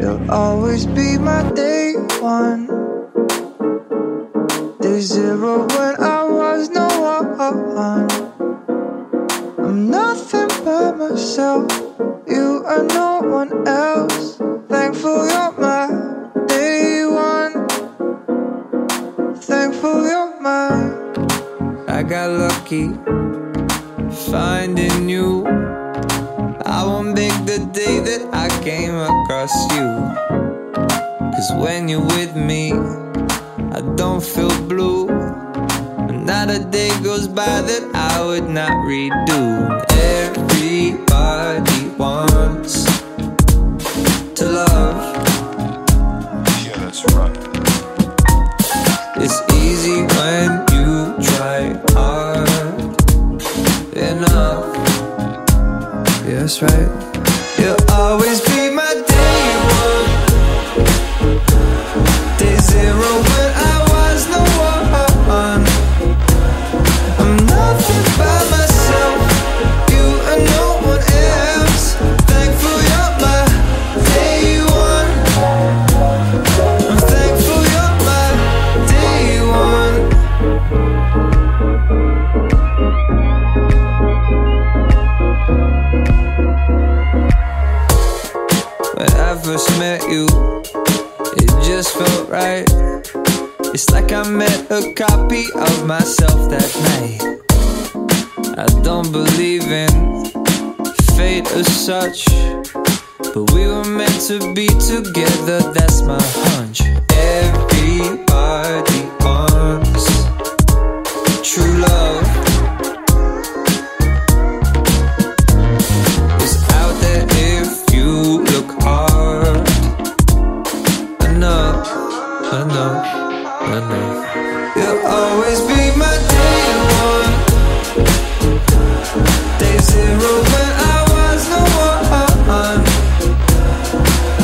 You'll always be my day one. Day zero when I was no one. I'm nothing but myself. You are no one else. Thankful you're my day one. Thankful you're mine. I got lucky finding you. I won't make the day that I came across you. Cause when you're with me, I don't feel blue. And not a day goes by that I would not redo. Everybody wants to love. Yeah, that's right. It's easy when you try hard enough. That's right. You'll always be my day one. Day zero when I was no one. I'm nothing by myself. You and no one else. Thankful you're my day one. I'm thankful you're my day one. You, it just felt right. It's like I met a copy of myself that night. I don't believe in fate as such, but we were meant to be together, that's enough. You'll always be my day one, day zero when I was no one.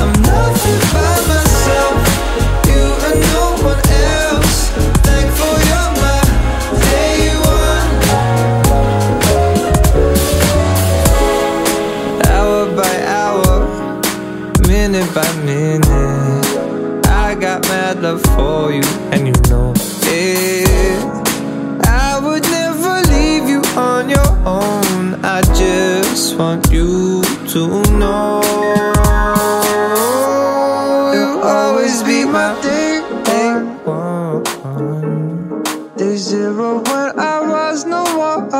I'm nothing by myself, you and no one else. Thankful you're my day one. hour by hour, minute by minute. I got mad love for you, and you know it. I would never leave you on your own. I just want you to know you'll always be my day one. Day zero when I was no one.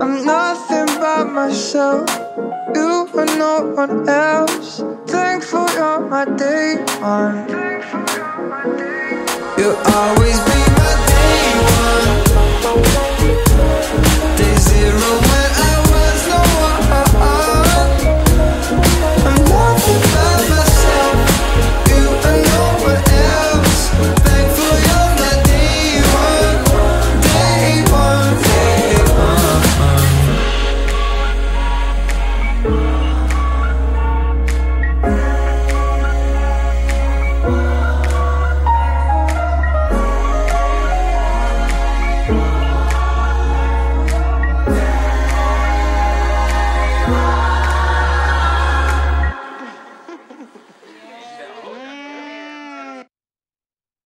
I'm nothing by myself. You and no one else. Thankful you're my day one. You'll always be my.